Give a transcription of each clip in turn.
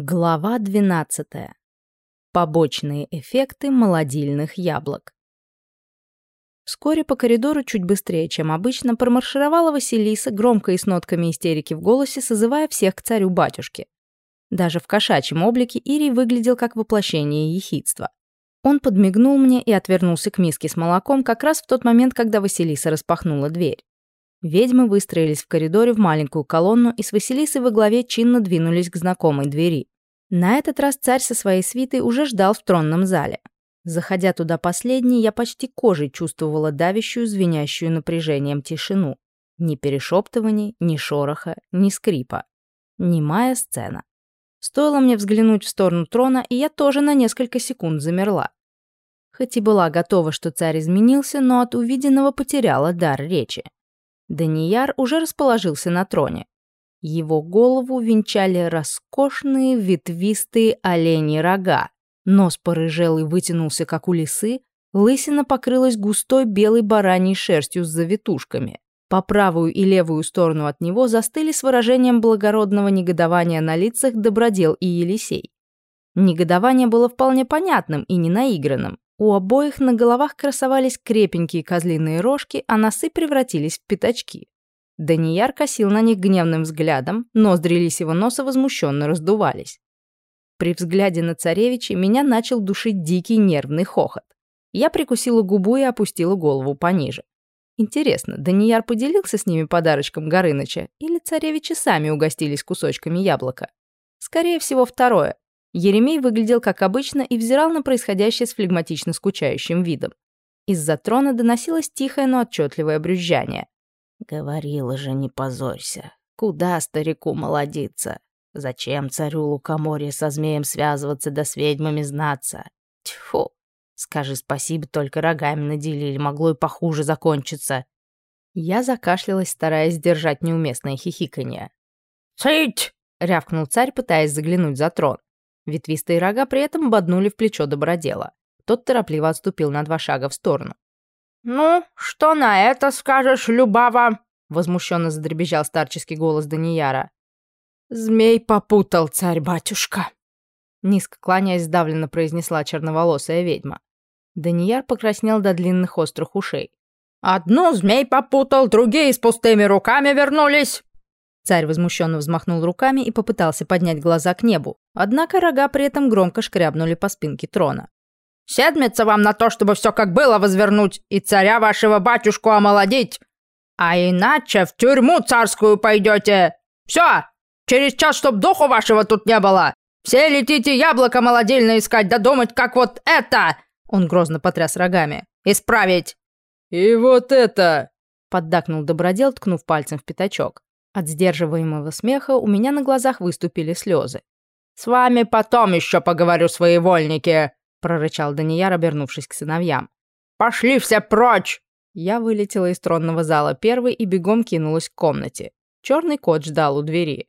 Глава 12. Побочные эффекты молодильных яблок. Вскоре по коридору чуть быстрее, чем обычно, промаршировала Василиса, громко и с нотками истерики в голосе, созывая всех к царю-батюшке. Даже в кошачьем облике Ирий выглядел как воплощение ехидства. Он подмигнул мне и отвернулся к миске с молоком как раз в тот момент, когда Василиса распахнула дверь. Ведьмы выстроились в коридоре в маленькую колонну и с Василисой во главе чинно двинулись к знакомой двери. На этот раз царь со своей свитой уже ждал в тронном зале. Заходя туда последней, я почти кожей чувствовала давящую, звенящую напряжением тишину. Ни перешептываний, ни шороха, ни скрипа. Немая сцена. Стоило мне взглянуть в сторону трона, и я тоже на несколько секунд замерла. Хоть и была готова, что царь изменился, но от увиденного потеряла дар речи. Данияр уже расположился на троне. Его голову венчали роскошные ветвистые оленьи рога. Нос порыжел и вытянулся, как у лисы, лысина покрылась густой белой бараньей шерстью с завитушками. По правую и левую сторону от него застыли с выражением благородного негодования на лицах Добродел и Елисей. Негодование было вполне понятным и не наигранным. У обоих на головах красовались крепенькие козлиные рожки, а носы превратились в пятачки. Данияр косил на них гневным взглядом, ноздри лисьего носа возмущенно раздувались. При взгляде на царевича меня начал душить дикий нервный хохот. Я прикусила губу и опустила голову пониже. Интересно, Данияр поделился с ними подарочком Горыныча, или царевичи сами угостились кусочками яблока? Скорее всего, второе. Еремей выглядел как обычно и взирал на происходящее с флегматично скучающим видом. Из-за трона доносилось тихое, но отчетливое брюзжание. «Говорила же, не позорься. Куда старику молодиться? Зачем царю Лукоморья со змеем связываться да с ведьмами знаться? Тьфу! Скажи спасибо, только рогами наделили, могло и похуже закончиться». Я закашлялась, стараясь сдержать неуместное хихиканье. «Цыть!» — рявкнул царь, пытаясь заглянуть за трон. Ветвистые рога при этом боднули в плечо добродела. Тот торопливо отступил на два шага в сторону. «Ну, что на это скажешь, Любава?» — возмущенно задребезжал старческий голос Данияра. «Змей попутал, царь-батюшка!» Низко кланяясь, сдавленно произнесла черноволосая ведьма. Данияр покраснел до длинных острых ушей. «Одну змей попутал, другие с пустыми руками вернулись!» Царь возмущенно взмахнул руками и попытался поднять глаза к небу, однако рога при этом громко шкрябнули по спинке трона. «Седмица вам на то, чтобы все как было возвернуть и царя вашего батюшку омолодить, а иначе в тюрьму царскую пойдете. Все, через час, чтоб духу вашего тут не было. Все летите яблоко молодильное искать, да думать, как вот это!» Он грозно потряс рогами. «Исправить!» «И вот это!» Поддакнул добродел, ткнув пальцем в пятачок. От сдерживаемого смеха у меня на глазах выступили слезы. «С вами потом еще поговорю, своевольники!» — прорычал Данияр, обернувшись к сыновьям. «Пошли все прочь!» Я вылетела из тронного зала первой и бегом кинулась к комнате. Черный кот ждал у двери.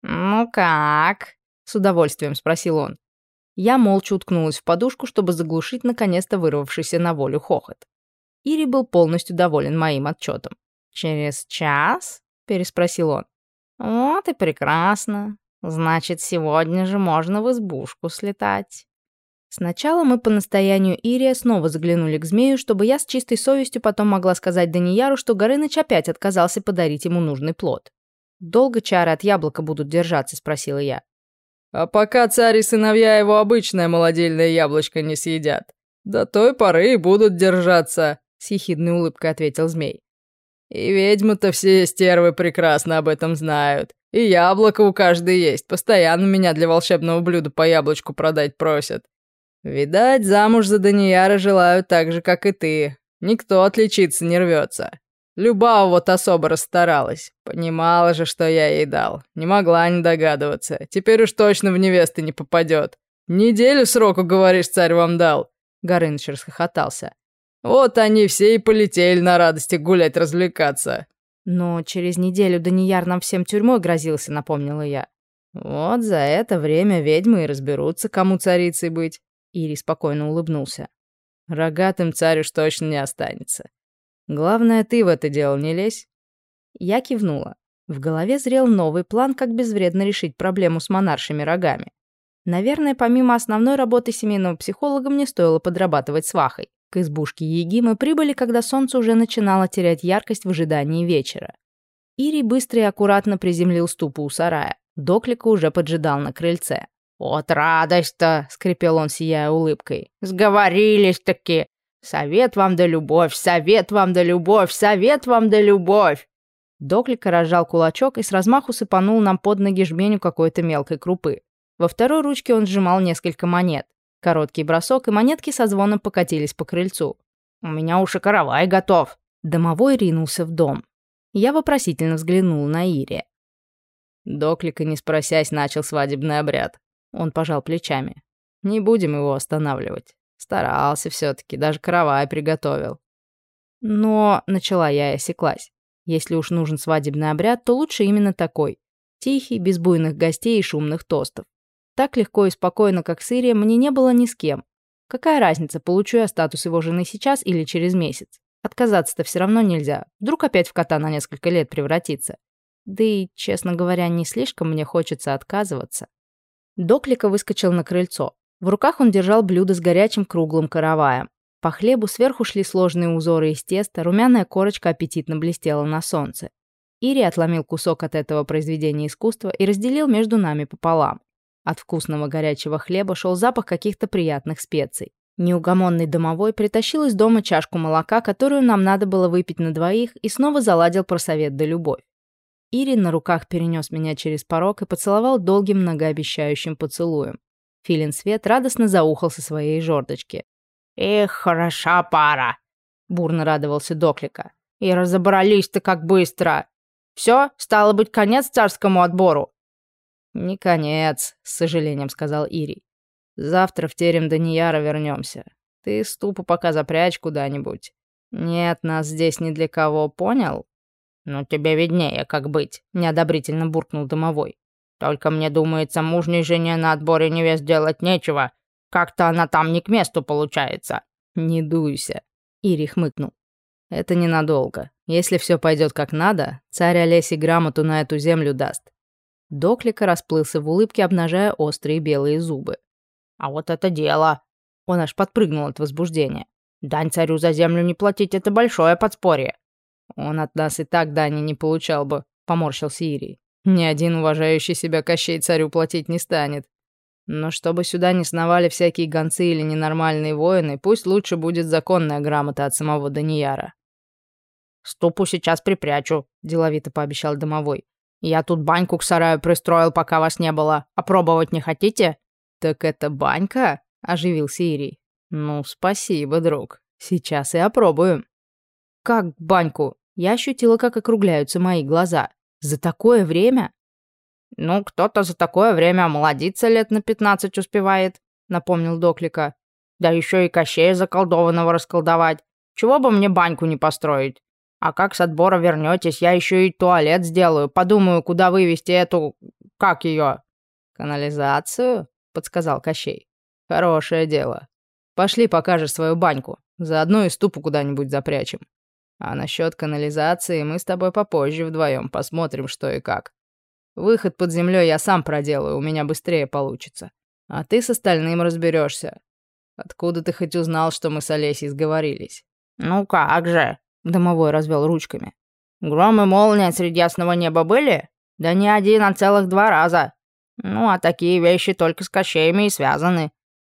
«Ну как?» — с удовольствием спросил он. Я молча уткнулась в подушку, чтобы заглушить наконец-то вырвавшийся на волю хохот. Ири был полностью доволен моим отчетом. «Через час?» Переспросил он. «Вот и прекрасно. Значит, сегодня же можно в избушку слетать». Сначала мы по настоянию Ирия снова заглянули к змею, чтобы я с чистой совестью потом могла сказать Данияру, что Горыныч опять отказался подарить ему нужный плод. «Долго чары от яблока будут держаться?» – спросила я. «А пока царь и сыновья его обычное молодильное яблочко не съедят. До той поры и будут держаться», – с ехидной улыбкой ответил змей. И ведьмы-то все стервы прекрасно об этом знают. И яблоко у каждой есть. Постоянно меня для волшебного блюда по яблочку продать просят. Видать, замуж за Данияра желают так же, как и ты. Никто отличиться не рвется. Любава вот особо расстаралась. Понимала же, что я ей дал. Не могла не догадываться. Теперь уж точно в невесты не попадет. Неделю сроку, говоришь, царь вам дал. Горыныч расхохотался. Вот они все и полетели на радости гулять, развлекаться. Но через неделю Данияр нам всем тюрьмой грозился, напомнила я. Вот за это время ведьмы и разберутся, кому царицей быть. Ири спокойно улыбнулся. Рогатым царю уж точно не останется. Главное, ты в это дело не лезь. Я кивнула. В голове зрел новый план, как безвредно решить проблему с монаршими рогами. Наверное, помимо основной работы семейного психолога мне стоило подрабатывать свахой. К избушке Еги мы прибыли, когда солнце уже начинало терять яркость в ожидании вечера. Ирий быстро и аккуратно приземлил ступу у сарая. Доклика уже поджидал на крыльце. «Вот радость-то!» — скрипел он, сияя улыбкой. «Сговорились-таки! Совет вам да любовь! Совет вам да любовь! Совет вам да любовь!» Доклика разжал кулачок и с размаху сыпанул нам под ноги жменю какой-то мелкой крупы. Во второй ручке он сжимал несколько монет. Короткий бросок, и монетки со звоном покатились по крыльцу. «У меня уж и каравай готов!» Домовой ринулся в дом. Я вопросительно взглянул на Ире. Доклика, не спросясь, начал свадебный обряд. Он пожал плечами. Не будем его останавливать. Старался все таки даже каравай приготовил. Но, начала я и осеклась. Если уж нужен свадебный обряд, то лучше именно такой. Тихий, без буйных гостей и шумных тостов. Так легко и спокойно, как с Ирием, мне не было ни с кем. Какая разница, получу я статус его жены сейчас или через месяц? Отказаться-то все равно нельзя. Вдруг опять в кота на несколько лет превратиться. Да и, честно говоря, не слишком мне хочется отказываться. Доклика выскочил на крыльцо. В руках он держал блюдо с горячим круглым караваем. По хлебу сверху шли сложные узоры из теста, румяная корочка аппетитно блестела на солнце. Ири отломил кусок от этого произведения искусства и разделил между нами пополам. От вкусного горячего хлеба шел запах каких-то приятных специй. Неугомонный домовой притащил из дома чашку молока, которую нам надо было выпить на двоих, и снова заладил про совет да любовь. Ирин на руках перенес меня через порог и поцеловал долгим многообещающим поцелуем. Филин Свет радостно заухал со своей жердочки. «Эх, хороша пара!» — бурно радовался Доклика. «И разобрались-то как быстро! Все, стало быть, конец царскому отбору!» «Не конец», — с сожалением сказал Ирий. «Завтра в терем Данияра вернемся. Ты ступу пока запрячь куда-нибудь. Нет нас здесь ни для кого, понял?» «Ну, тебе виднее, как быть», — неодобрительно буркнул домовой. «Только мне думается, мужней жене на отборе невест делать нечего. Как-то она там не к месту получается». «Не дуйся», — Ири хмыкнул. «Это ненадолго. Если все пойдет как надо, царь Олеси грамоту на эту землю даст. Доклика расплылся в улыбке, обнажая острые белые зубы. «А вот это дело!» Он аж подпрыгнул от возбуждения. «Дань царю за землю не платить — это большое подспорье!» «Он от нас и так дани не получал бы», — поморщился Ирий. «Ни один уважающий себя Кощей царю платить не станет. Но чтобы сюда не сновали всякие гонцы или ненормальные воины, пусть лучше будет законная грамота от самого Данияра». «Ступу сейчас припрячу», — деловито пообещал домовой. Я тут баньку к сараю пристроил, пока вас не было. Опробовать не хотите?» «Так это банька?» — оживился Ирий. «Ну, спасибо, друг. Сейчас и опробуем». «Как баньку?» Я ощутила, как округляются мои глаза. «За такое время?» «Ну, кто-то за такое время омолодиться лет на пятнадцать успевает», — напомнил Доклика. «Да еще и Кощея заколдованного расколдовать. Чего бы мне баньку не построить? А как с отбора вернетесь, я еще и туалет сделаю. Подумаю, куда вывести эту... как ее?» «Канализацию?» — подсказал Кощей. «Хорошее дело. Пошли покажешь свою баньку. Заодно и ступу куда-нибудь запрячем. А насчет канализации мы с тобой попозже вдвоем посмотрим, что и как. Выход под землей я сам проделаю, у меня быстрее получится. А ты с остальным разберешься. Откуда ты хоть узнал, что мы с Олесей сговорились?» «Ну как же!» Домовой развел ручками. «Гром и молния среди ясного неба были? Да не один, а целых два раза. Ну, а такие вещи только с кощеями и связаны.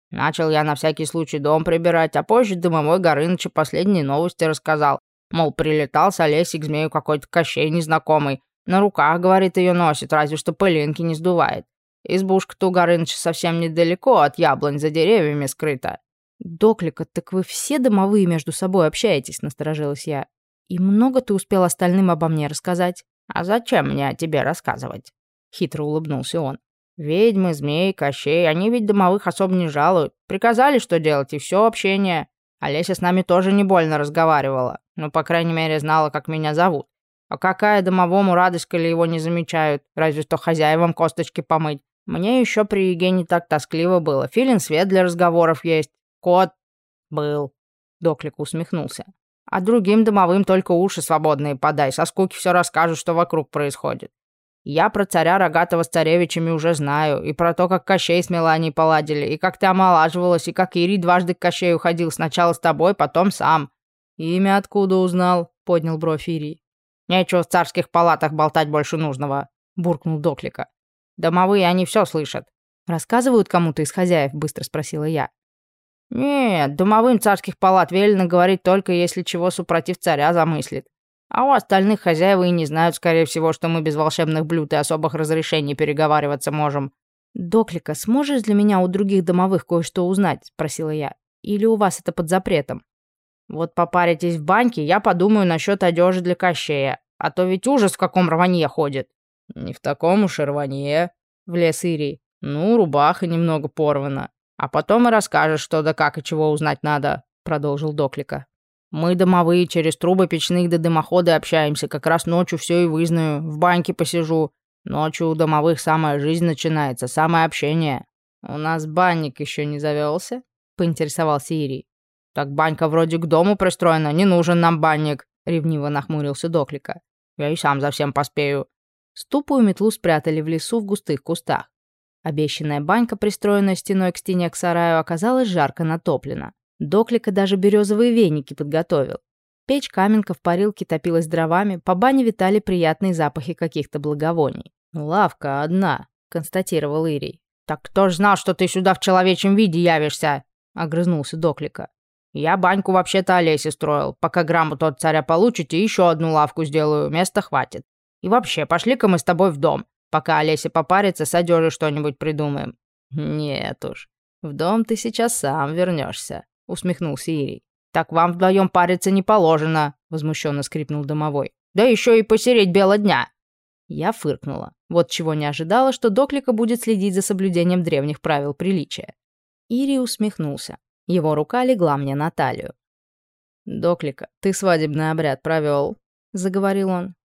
Начал я на всякий случай дом прибирать, а позже Дымовой Горыныч последние новости рассказал. Мол, прилетал с Олесей к змею какой-то кощей незнакомый. На руках, говорит, ее носит, разве что пылинки не сдувает. Избушка-то у Горыныча совсем недалеко от яблонь за деревьями скрыта. «Доклика, так вы все домовые между собой общаетесь?» — насторожилась я. «И много ты успел остальным обо мне рассказать?» «А зачем мне о тебе рассказывать?» — хитро улыбнулся он. «Ведьмы, змеи, кощей, они ведь домовых особо не жалуют. Приказали, что делать, и все общение. Олеся с нами тоже не больно разговаривала. Ну, по крайней мере, знала, как меня зовут. А какая домовому радость, коли его не замечают, разве что хозяевам косточки помыть. Мне еще при Евгении так тоскливо было. Филин свет для разговоров есть. Кот был. Доклик усмехнулся. А другим домовым только уши свободные подай. Со скуки все расскажут, что вокруг происходит. Я про царя Рогатого с царевичами уже знаю, и про то, как Кощей с Меланией поладили, и как ты омолаживалась, и как Ирий дважды к Кощею ходил, сначала с тобой, потом сам. Имя откуда узнал? Поднял бровь Ирий. Нечего в царских палатах болтать больше нужного, буркнул Доклика. Домовые, они все слышат. Рассказывают кому-то из хозяев, быстро спросила я. Нет, домовым царских палат велено говорить только если чего супротив царя замыслит. А у остальных хозяева и не знают, скорее всего, что мы без волшебных блюд и особых разрешений переговариваться можем. «Доклика, сможешь для меня у других домовых кое-что узнать?» – спросила я. «Или у вас это под запретом?» «Вот попаритесь в баньке, я подумаю насчет одежи для Кощея. А то ведь ужас в каком рванье ходит». «Не в таком уж и рванье», — влез Ирий. «Ну, рубаха немного порвана. А потом и расскажешь, что да как и чего узнать надо», — продолжил Доклика. Мы, домовые, через трубы печных до дымохода общаемся. Как раз ночью все и вызнаю. В баньке посижу. Ночью у домовых самая жизнь начинается, самое общение. У нас банник еще не завелся? Поинтересовался Ирий. Так банька вроде к дому пристроена, не нужен нам банник. Ревниво нахмурился Доклика. Я и сам за всем поспею. Ступу и метлу спрятали в лесу в густых кустах. Обещанная банька, пристроенная стеной к стене к сараю, оказалась жарко натоплена. Доклика даже березовые веники подготовил. Печь-каменка в парилке топилась дровами, по бане витали приятные запахи каких-то благовоний. «Лавка одна», — констатировал Ирий. «Так кто ж знал, что ты сюда в человечьем виде явишься?» — огрызнулся Доклика. «Я баньку вообще-то Олесе строил. Пока грамоту от царя получите, еще одну лавку сделаю, места хватит. И вообще, пошли-ка мы с тобой в дом. Пока Олеся попарится, с одежей что-нибудь придумаем». «Нет уж, в дом ты сейчас сам вернешься усмехнулся Ирий. «Так вам вдвоем париться не положено», — возмущенно скрипнул домовой. «Да еще и посереть бела дня». Я фыркнула. Вот чего не ожидала, что Доклика будет следить за соблюдением древних правил приличия. Ирий усмехнулся. Его рука легла мне на талию. «Доклика, ты свадебный обряд провел», — заговорил он.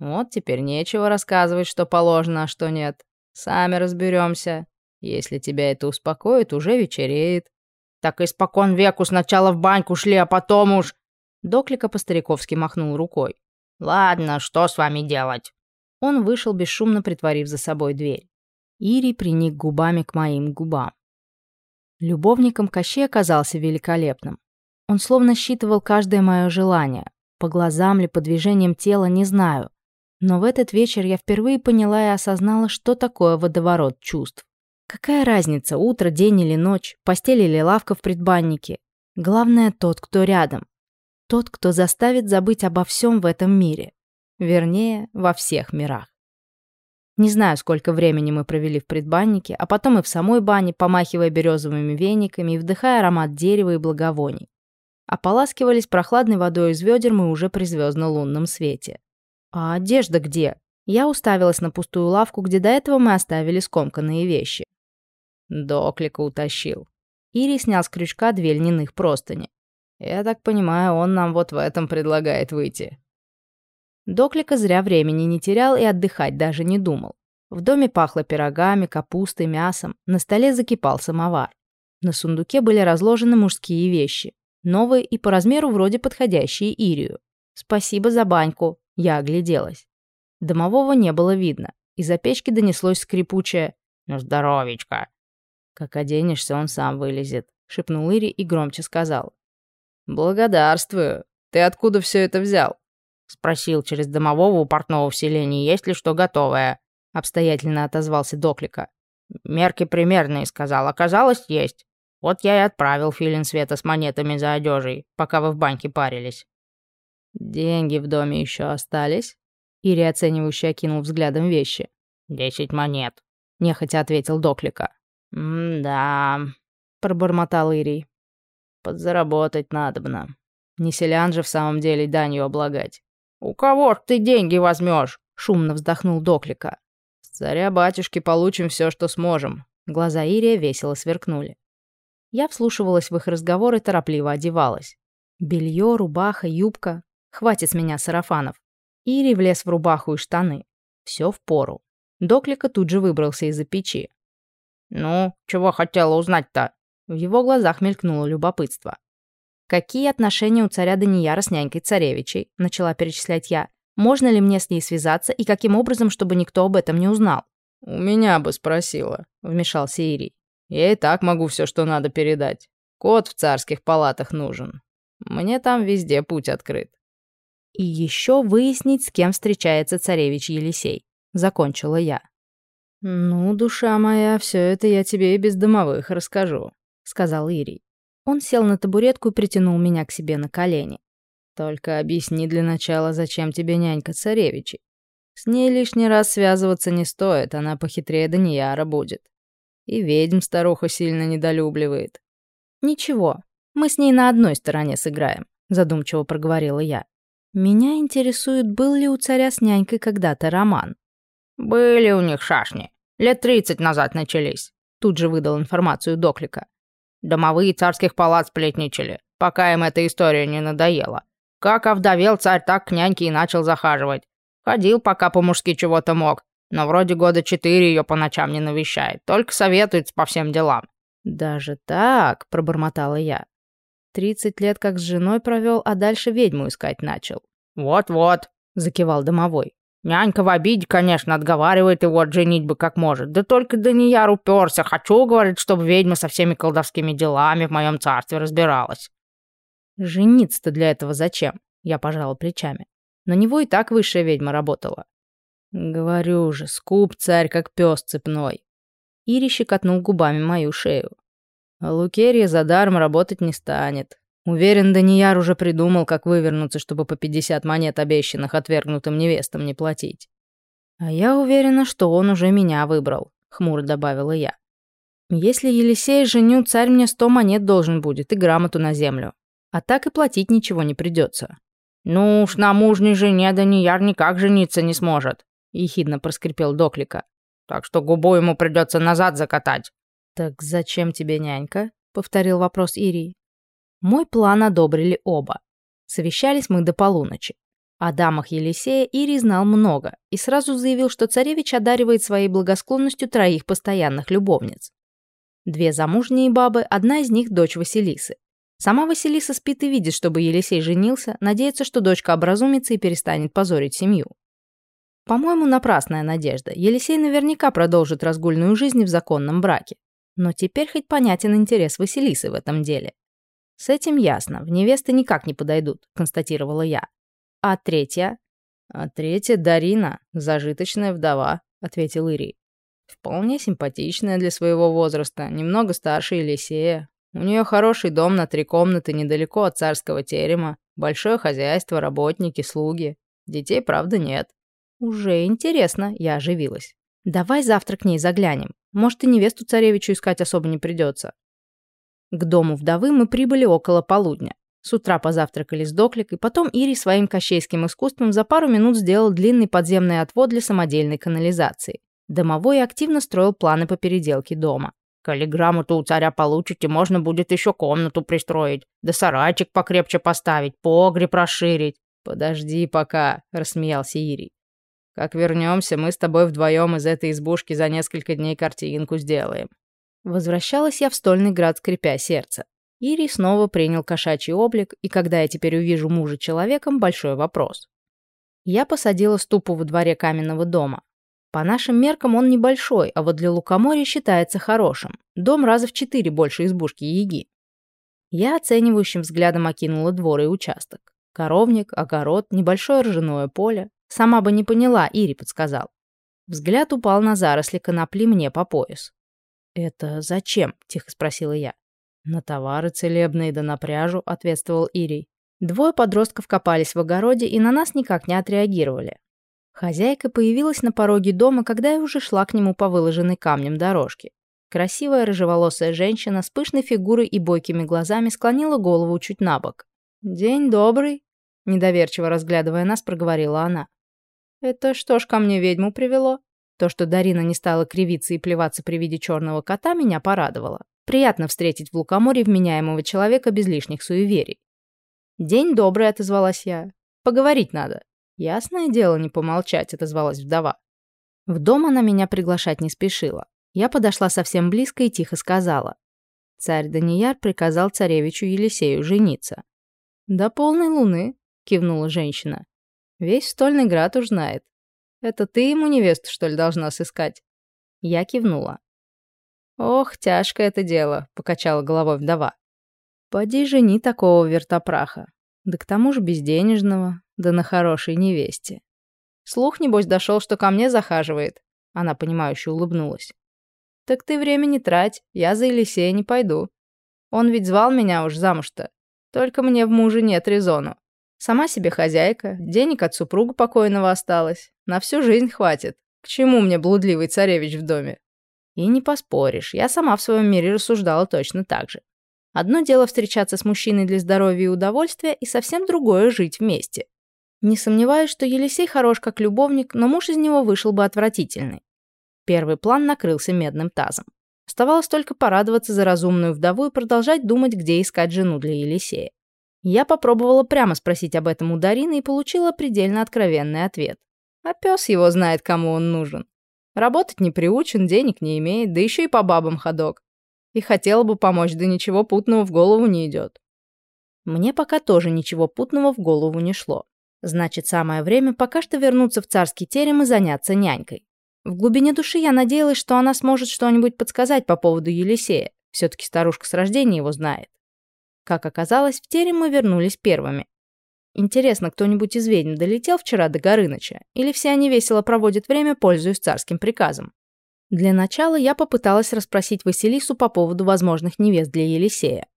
«Вот теперь нечего рассказывать, что положено, а что нет. Сами разберемся. Если тебя это успокоит, уже вечереет. Так испокон веку сначала в баньку шли, а потом уж...» Доклика по-стариковски махнул рукой. «Ладно, что с вами делать?» Он вышел, бесшумно притворив за собой дверь. Ирий приник губами к моим губам. Любовником Кощей оказался великолепным. Он словно считывал каждое мое желание. По глазам ли, по движениям тела, не знаю. Но в этот вечер я впервые поняла и осознала, что такое водоворот чувств. Какая разница, утро, день или ночь, постель или лавка в предбаннике? Главное, тот, кто рядом. Тот, кто заставит забыть обо всем в этом мире. Вернее, во всех мирах. Не знаю, сколько времени мы провели в предбаннике, а потом и в самой бане, помахивая березовыми вениками и вдыхая аромат дерева и благовоний. Ополаскивались прохладной водой из ведер мы уже при звездно-лунном свете. А одежда где? Я уставилась на пустую лавку, где до этого мы оставили скомканные вещи. Доклика утащил. Ири снял с крючка две льняных простыни. Я так понимаю, он нам вот в этом предлагает выйти. Доклика зря времени не терял и отдыхать даже не думал. В доме пахло пирогами, капустой, мясом, на столе закипал самовар. На сундуке были разложены мужские вещи, новые и по размеру вроде подходящие Ирию. Спасибо за баньку, я огляделась. Домового не было видно, из-за печки донеслось скрипучее «Ну, здоровечко!» «Как оденешься, он сам вылезет», — шепнул Ири и громче сказал. «Благодарствую. Ты откуда все это взял?» Спросил через домового у портного в селении, есть ли что готовое. Обстоятельно отозвался Доклика. Мерки примерные, сказал. Оказалось, есть. Вот я и отправил Филин Света с монетами за одежей, пока вы в баньке парились. «Деньги в доме еще остались?» Ири оценивающе окинул взглядом вещи. «Десять монет», — нехотя ответил Доклика. «М-да», — пробормотал Ирий. «Подзаработать надобно. Не селян же в самом деле данью облагать». «У кого ж ты деньги возьмешь? шумно вздохнул Доклика. «С царя-батюшки получим все, что сможем». Глаза Ирия весело сверкнули. Я вслушивалась в их разговор и торопливо одевалась. Белье, рубаха, юбка. Хватит с меня сарафанов. Ири влез в рубаху и штаны. Все в пору. Доклика тут же выбрался из-за печи. «Ну, чего хотела узнать-то?» В его глазах мелькнуло любопытство. «Какие отношения у царя Данияра с нянькой царевичей?» — начала перечислять я. Можно ли мне с ней связаться и каким образом, чтобы никто об этом не узнал? «У меня бы спросила», — вмешался Ирий. «Я и так могу все, что надо передать. Кот в царских палатах нужен. Мне там везде путь открыт». И еще выяснить, с кем встречается царевич Елисей. Закончила я. «Ну, душа моя, все это я тебе и без домовых расскажу», — сказал Ирий. Он сел на табуретку и притянул меня к себе на колени. «Только объясни для начала, зачем тебе нянька царевичи. С ней лишний раз связываться не стоит, она похитрее Данияра будет. И ведьм старуха сильно недолюбливает». «Ничего, мы с ней на одной стороне сыграем», — задумчиво проговорила я. «Меня интересует, был ли у царя с нянькой когда-то роман?» «Были у них шашни. Лет тридцать назад начались», — тут же выдал информацию Доклика. Домовые царских палат сплетничали, пока им эта история не надоела. Как овдовел царь, так к няньке и начал захаживать. Ходил, пока по-мужски чего-то мог, но вроде года четыре ее по ночам не навещает, только советуется по всем делам». «Даже так?» — пробормотала я. «Тридцать лет как с женой провел, а дальше ведьму искать начал». «Вот-вот», — закивал домовой. Нянька в обиде, конечно, отговаривает его от женитьбы как может. Да только Данияр уперся. Хочу, говорит, чтобы ведьма со всеми колдовскими делами в моем царстве разбиралась. Жениться-то для этого зачем? Я пожала плечами. На него и так высшая ведьма работала. Говорю же, скуп царь, как пес цепной. Ири щекотнул губами мою шею. А Лукерья за даром работать не станет. Уверен, Данияр уже придумал, как вывернуться, чтобы по 50 монет обещанных отвергнутым невестам не платить. А я уверена, что он уже меня выбрал, хмуро добавила я. Если Елисей женю, царь мне сто монет должен будет и грамоту на землю. А так и платить ничего не придется. «Ну уж на мужней жене Данияр никак жениться не сможет», — ехидно проскрипел Доклика. «Так что губу ему придется назад закатать». «Так зачем тебе нянька?» — повторил вопрос Ирии. Мой план одобрили оба. Совещались мы до полуночи. О дамах Елисея Ири знал много и сразу заявил, что царевич одаривает своей благосклонностью троих постоянных любовниц. Две замужние бабы, одна из них дочь Василисы. Сама Василиса спит и видит, чтобы Елисей женился, надеется, что дочка образумится и перестанет позорить семью. По-моему, напрасная надежда. Елисей наверняка продолжит разгульную жизнь в законном браке. Но теперь хоть понятен интерес Василисы в этом деле. «С этим ясно. В невесты никак не подойдут», — констатировала я. «А третья?» «А третья — Дарина, зажиточная вдова», — ответил Ирий. «Вполне симпатичная для своего возраста, немного старше Елисея. У нее хороший дом на три комнаты недалеко от царского терема, большое хозяйство, работники, слуги. Детей, правда, нет». «Уже интересно», — я оживилась. «Давай завтра к ней заглянем. Может, и невесту царевичу искать особо не придется. К дому вдовы мы прибыли около полудня. С утра позавтракали с доклик, и потом Ири своим кощейским искусством за пару минут сделал длинный подземный отвод для самодельной канализации. Домовой активно строил планы по переделке дома. «Каллиграмму-то у царя получите, можно будет еще комнату пристроить, да сарайчик покрепче поставить, погреб расширить». «Подожди пока», — рассмеялся Ирий. «Как вернемся, мы с тобой вдвоем из этой избушки за несколько дней картинку сделаем. Возвращалась я в Стольный град, скрипя сердце. Ири снова принял кошачий облик, и когда я теперь увижу мужа человеком, большой вопрос. Я посадила ступу во дворе каменного дома. По нашим меркам он небольшой, а вот для лукоморья считается хорошим. Дом раза в четыре больше избушки Яги. Я оценивающим взглядом окинула двор и участок. Коровник, огород, небольшое ржаное поле. Сама бы не поняла, Ири подсказал. Взгляд упал на заросли конопли мне по пояс. «Это зачем?» — тихо спросила я. «На товары целебные да на пряжу», — ответствовал Ирий. Двое подростков копались в огороде и на нас никак не отреагировали. Хозяйка появилась на пороге дома, когда я уже шла к нему по выложенной камнем дорожке. Красивая рыжеволосая женщина с пышной фигурой и бойкими глазами склонила голову чуть на бок. «День добрый», — недоверчиво разглядывая нас, проговорила она. «Это что ж ко мне ведьму привело?» То, что Дарина не стала кривиться и плеваться при виде черного кота, меня порадовало. Приятно встретить в Лукоморье вменяемого человека без лишних суеверий. «День добрый», — отозвалась я. «Поговорить надо». «Ясное дело, не помолчать», — отозвалась вдова. В дом она меня приглашать не спешила. Я подошла совсем близко и тихо сказала. Царь Данияр приказал царевичу Елисею жениться. «До полной луны», — кивнула женщина. Весь стольный град уж знает. Это ты ему невесту, что ли, должна сыскать? Я кивнула. Ох, тяжкое это дело, покачала головой вдова. Поди жени такого вертопраха. Да к тому же безденежного, да на хорошей невесте. Слух, небось, дошел, что ко мне захаживает. Она, понимающе улыбнулась. Так ты время не трать, я за Елисея не пойду. Он ведь звал меня уж замуж-то. Только мне в муже нет резону. Сама себе хозяйка, денег от супруга покойного осталось. На всю жизнь хватит. К чему мне блудливый царевич в доме? И не поспоришь, я сама в своем мире рассуждала точно так же. Одно дело встречаться с мужчиной для здоровья и удовольствия, и совсем другое — жить вместе. Не сомневаюсь, что Елисей хорош как любовник, но муж из него вышел бы отвратительный. Первый план накрылся медным тазом. Оставалось только порадоваться за разумную вдову и продолжать думать, где искать жену для Елисея. Я попробовала прямо спросить об этом у Дарины и получила предельно откровенный ответ. А пес его знает, кому он нужен. Работать не приучен, денег не имеет, да еще и по бабам ходок. И хотела бы помочь, да ничего путного в голову не идет. Мне пока тоже ничего путного в голову не шло. Значит, самое время пока что вернуться в царский терем и заняться нянькой. В глубине души я надеялась, что она сможет что-нибудь подсказать по поводу Елисея. Все-таки старушка с рождения его знает. Как оказалось, в терем мы вернулись первыми. Интересно, кто-нибудь из ведьм долетел вчера до Горыныча? Или все они весело проводят время, пользуясь царским приказом? Для начала я попыталась расспросить Василису по поводу возможных невест для Елисея.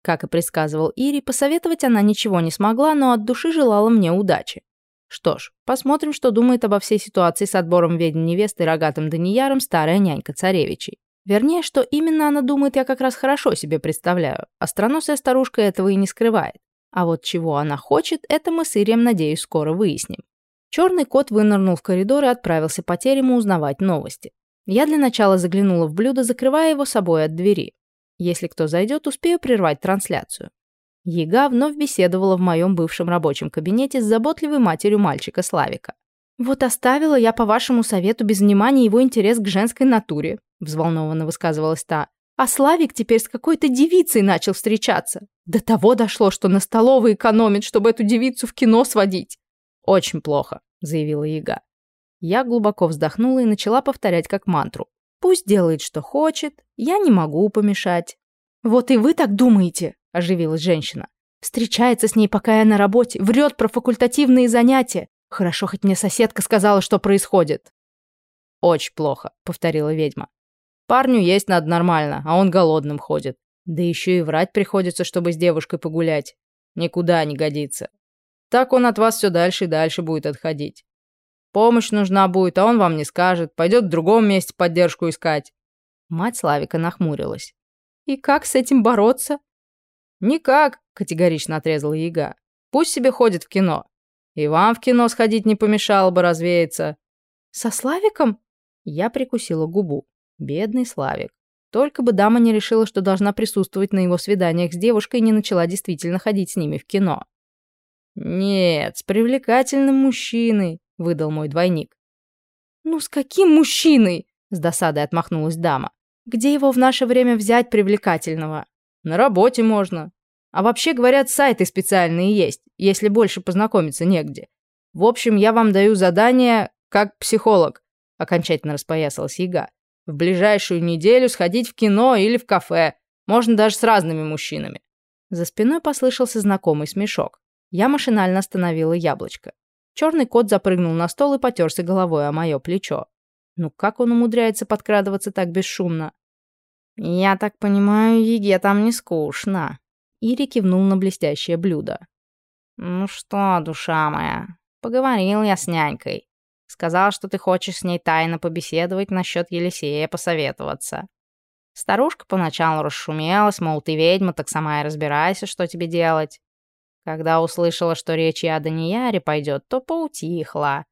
Как и предсказывал Ири, посоветовать она ничего не смогла, но от души желала мне удачи. Что ж, посмотрим, что думает обо всей ситуации с отбором ведьм невесты рогатым Данияром старая нянька царевичей. Вернее, что именно она думает, я как раз хорошо себе представляю. Остроносая старушка этого и не скрывает. А вот чего она хочет, это мы с Ирием, надеюсь, скоро выясним. Черный кот вынырнул в коридор и отправился по терему узнавать новости. Я для начала заглянула в блюдо, закрывая его собой от двери. Если кто зайдет, успею прервать трансляцию. Ега вновь беседовала в моем бывшем рабочем кабинете с заботливой матерью мальчика Славика. «Вот оставила я по вашему совету без внимания его интерес к женской натуре», взволнованно высказывалась та. «А Славик теперь с какой-то девицей начал встречаться. До того дошло, что на столовой экономит, чтобы эту девицу в кино сводить». «Очень плохо», — заявила Яга. Я глубоко вздохнула и начала повторять как мантру. «Пусть делает, что хочет, я не могу помешать». «Вот и вы так думаете?» – оживилась женщина. «Встречается с ней, пока я на работе, врет про факультативные занятия. Хорошо, хоть мне соседка сказала, что происходит». «Очень плохо», — повторила ведьма. «Парню есть надо нормально, а он голодным ходит. Да еще и врать приходится, чтобы с девушкой погулять. Никуда не годится. Так он от вас все дальше и дальше будет отходить. Помощь нужна будет, а он вам не скажет. Пойдет в другом месте поддержку искать». Мать Славика нахмурилась. «И как с этим бороться?» «Никак», — категорично отрезала Яга. «Пусть себе ходит в кино. И вам в кино сходить не помешало бы развеяться». «Со Славиком?» Я прикусила губу. Бедный Славик. Только бы дама не решила, что должна присутствовать на его свиданиях с девушкой и не начала действительно ходить с ними в кино. «Нет, с привлекательным мужчиной», — выдал мой двойник. «Ну с каким мужчиной?» — с досадой отмахнулась дама. «Где его в наше время взять привлекательного?» «На работе можно. А вообще, говорят, сайты специальные есть, если больше познакомиться негде. В общем, я вам даю задание как психолог», — окончательно распоясалась яга. «В ближайшую неделю сходить в кино или в кафе. Можно даже с разными мужчинами». За спиной послышался знакомый смешок. Я машинально остановила яблочко. Черный кот запрыгнул на стол и потерся головой о мое плечо. Ну как он умудряется подкрадываться так бесшумно? «Я так понимаю, Еге там не скучно», — Ири кивнул на блестящее блюдо. «Ну что, душа моя, поговорил я с нянькой. Сказал, что ты хочешь с ней тайно побеседовать насчет Елисея посоветоваться. Старушка поначалу расшумелась, мол, ты ведьма, так сама и разбирайся, что тебе делать. Когда услышала, что речь о Данияре пойдет, то поутихла.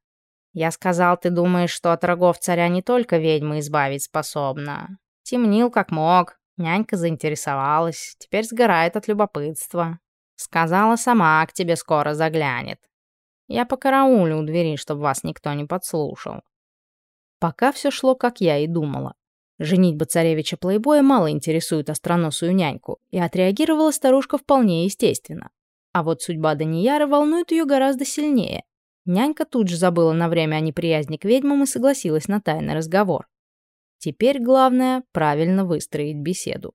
Я сказал, ты думаешь, что от рогов царя не только ведьма избавить способна. Темнил как мог, нянька заинтересовалась, теперь сгорает от любопытства. Сказала сама, к тебе скоро заглянет. Я по караулю у двери, чтобы вас никто не подслушал. Пока все шло, как я и думала. Женитьба царевича Плейбоя мало интересует остроносую няньку, и отреагировала старушка вполне естественно. А вот судьба Данияра волнует ее гораздо сильнее. Нянька тут же забыла на время о неприязни к ведьмам и согласилась на тайный разговор. Теперь главное — правильно выстроить беседу.